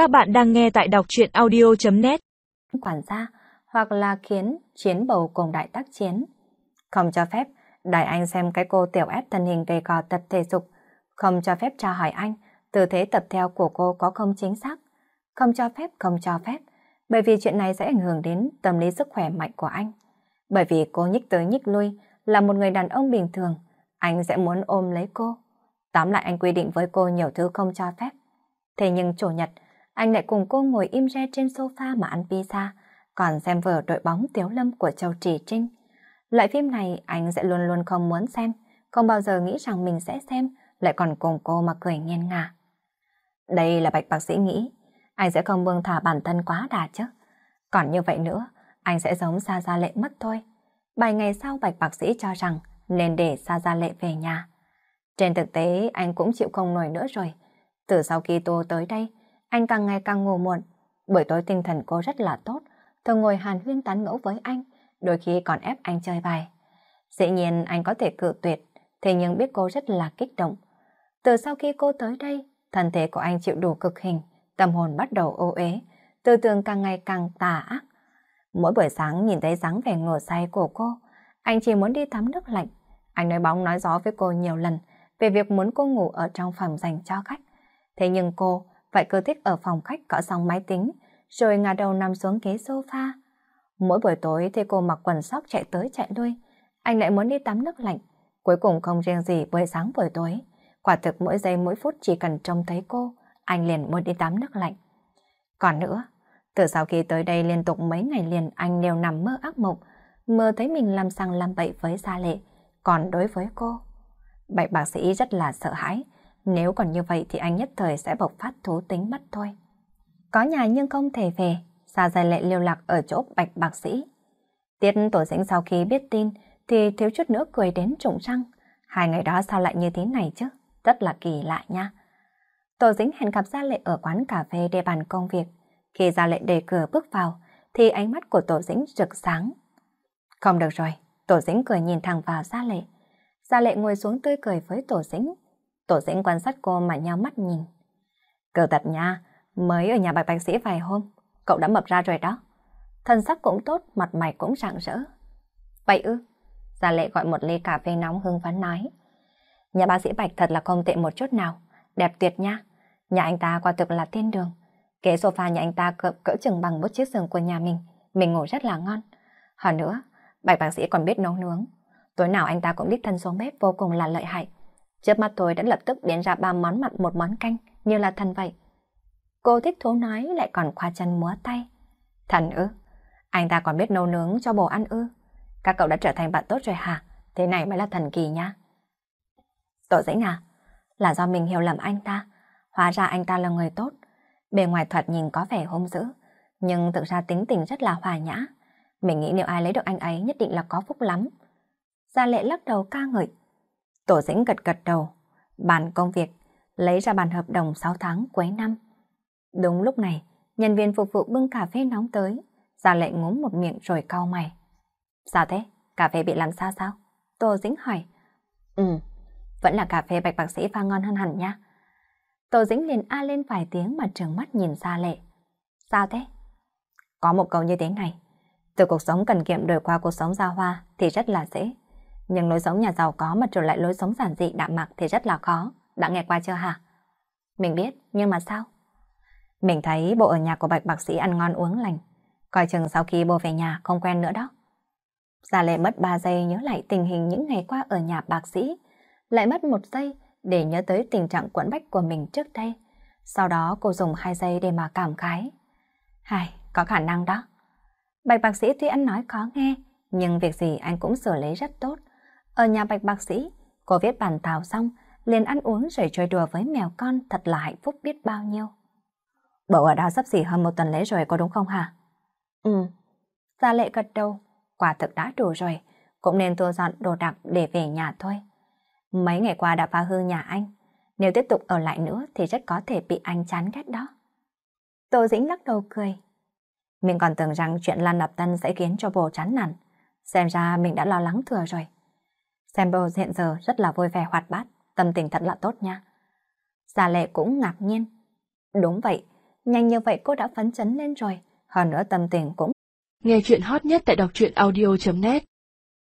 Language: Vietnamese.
Các bạn đang nghe tại đọc truyện audio.net Quản gia hoặc là khiến chiến bầu cùng đại tác chiến. Không cho phép đại anh xem cái cô tiểu ép thân hình gầy gò tập thể dục. Không cho phép tra hỏi anh tư thế tập theo của cô có không chính xác. Không cho phép, không cho phép. Bởi vì chuyện này sẽ ảnh hưởng đến tâm lý sức khỏe mạnh của anh. Bởi vì cô nhích tới nhích lui là một người đàn ông bình thường. Anh sẽ muốn ôm lấy cô. Tóm lại anh quy định với cô nhiều thứ không cho phép. Thế nhưng chủ nhật, anh lại cùng cô ngồi im re trên sofa mà ăn pizza, còn xem vở đội bóng Tiếu Lâm của Châu Trì Trinh. Loại phim này anh sẽ luôn luôn không muốn xem, không bao giờ nghĩ rằng mình sẽ xem, lại còn cùng cô mà cười nghiêng ngả. Đây là bạch bác sĩ nghĩ, anh sẽ không buông thả bản thân quá đà chứ. Còn như vậy nữa, anh sẽ giống Sa Gia Lệ mất thôi. Bài ngày sau bạch bác sĩ cho rằng nên để Sa Gia Lệ về nhà. Trên thực tế anh cũng chịu không nổi nữa rồi. Từ sau khi Tô tới đây, anh càng ngày càng ngủ muộn. Buổi tối tinh thần cô rất là tốt, thường ngồi hàn huyên tán ngẫu với anh, đôi khi còn ép anh chơi bài. Dĩ nhiên anh có thể cự tuyệt, thế nhưng biết cô rất là kích động. Từ sau khi cô tới đây, thân thể của anh chịu đủ cực hình, tâm hồn bắt đầu ô uế, tư tưởng càng ngày càng tà ác. Mỗi buổi sáng nhìn thấy dáng vẻ ngủ say của cô, anh chỉ muốn đi tắm nước lạnh. Anh nói bóng nói gió với cô nhiều lần về việc muốn cô ngủ ở trong phòng dành cho khách. Thế nhưng cô vậy cứ thích ở phòng khách có xong máy tính, rồi ngả đầu nằm xuống ghế sofa. Mỗi buổi tối thì cô mặc quần sóc chạy tới chạy lui, anh lại muốn đi tắm nước lạnh. Cuối cùng không riêng gì buổi sáng buổi tối, quả thực mỗi giây mỗi phút chỉ cần trông thấy cô, anh liền muốn đi tắm nước lạnh. Còn nữa, từ sau khi tới đây liên tục mấy ngày liền anh đều nằm mơ ác mộng, mơ thấy mình làm sang làm bậy với Gia Lệ, còn đối với cô. Bạch bác sĩ rất là sợ hãi, nếu còn như vậy thì anh nhất thời sẽ bộc phát thú tính mất thôi. Có nhà nhưng không thể về, xa dài lệ lưu lạc ở chỗ bạch bác sĩ. Tiết tổ dĩnh sau khi biết tin thì thiếu chút nữa cười đến trụng răng. Hai ngày đó sao lại như thế này chứ? Rất là kỳ lạ nha. Tổ dĩnh hẹn gặp Gia Lệ ở quán cà phê để bàn công việc. Khi Gia Lệ đề cửa bước vào thì ánh mắt của Tổ dĩnh rực sáng. Không được rồi, Tổ dĩnh cười nhìn thẳng vào Gia Lệ. Gia Lệ ngồi xuống tươi cười với Tổ dĩnh. Tổ dĩnh quan sát cô mà nhau mắt nhìn. Cờ tật nha, mới ở nhà bạch bác sĩ vài hôm, cậu đã mập ra rồi đó. Thân sắc cũng tốt, mặt mày cũng rạng rỡ. Vậy ư? Gia lệ gọi một ly cà phê nóng hương phấn nói. Nhà bác sĩ Bạch thật là không tệ một chút nào, đẹp tuyệt nha. Nhà anh ta quả thực là thiên đường. Kế sofa nhà anh ta cỡ, cỡ chừng bằng một chiếc giường của nhà mình, mình ngủ rất là ngon. Hơn nữa, Bạch bác sĩ còn biết nấu nướng. Tối nào anh ta cũng biết thân xuống bếp vô cùng là lợi hại. Trước mắt tôi đã lập tức biến ra ba món mặn một món canh, như là thần vậy. Cô thích thú nói lại còn khoa chân múa tay. Thần ư? Anh ta còn biết nấu nướng cho bồ ăn ư? Các cậu đã trở thành bạn tốt rồi hả? Thế này mới là thần kỳ nha. Tội dĩnh à? Là do mình hiểu lầm anh ta. Hóa ra anh ta là người tốt. Bề ngoài thoạt nhìn có vẻ hung dữ, nhưng thực ra tính tình rất là hòa nhã. Mình nghĩ nếu ai lấy được anh ấy nhất định là có phúc lắm. Gia lệ lắc đầu ca ngợi. Tổ dĩnh gật gật đầu, bàn công việc, lấy ra bàn hợp đồng 6 tháng cuối năm. Đúng lúc này, nhân viên phục vụ bưng cà phê nóng tới, Gia lệ ngúng một miệng rồi cau mày. Sao thế? Cà phê bị làm sao sao? Tô Dĩnh hỏi. Ừ, vẫn là cà phê bạch bác sĩ pha ngon hơn hẳn nha. Tô Dĩnh liền a lên vài tiếng mà trừng mắt nhìn Gia lệ. Sao thế? Có một câu như thế này. Từ cuộc sống cần kiệm đổi qua cuộc sống ra hoa thì rất là dễ. Nhưng lối sống nhà giàu có mà trở lại lối sống giản dị đạm mạc thì rất là khó. Đã nghe qua chưa hả? Mình biết, nhưng mà sao? Mình thấy bộ ở nhà của bạch bác sĩ ăn ngon uống lành. Coi chừng sau khi bố về nhà không quen nữa đó. Gia lệ mất 3 giây nhớ lại tình hình những ngày qua ở nhà bác sĩ. Lại mất một giây để nhớ tới tình trạng quẫn bách của mình trước đây. Sau đó cô dùng 2 giây để mà cảm khái. Hay, có khả năng đó. Bạch bác sĩ tuy ăn nói khó nghe, nhưng việc gì anh cũng xử lý rất tốt. Ở nhà bạch bác sĩ, cô viết bản thảo xong, liền ăn uống rồi chơi đùa với mèo con thật là hạnh phúc biết bao nhiêu. Bầu ở đó sắp xỉ hơn một tuần lễ rồi có đúng không hả? Ừ. Gia lệ gật đầu, quả thực đã đủ rồi, cũng nên thu dọn đồ đạc để về nhà thôi. Mấy ngày qua đã phá hư nhà anh, nếu tiếp tục ở lại nữa thì rất có thể bị anh chán ghét đó. Tô Dĩnh lắc đầu cười. Mình còn tưởng rằng chuyện Lan Nạp Tân sẽ khiến cho bồ chán nản. Xem ra mình đã lo lắng thừa rồi. Sambo hiện giờ rất là vui vẻ hoạt bát, tâm tình thật là tốt nha. Gia lệ cũng ngạc nhiên. Đúng vậy, nhanh như vậy cô đã phấn chấn lên rồi, hơn nữa tâm tình cũng. Nghe chuyện hot nhất tại đọc truyện audio.net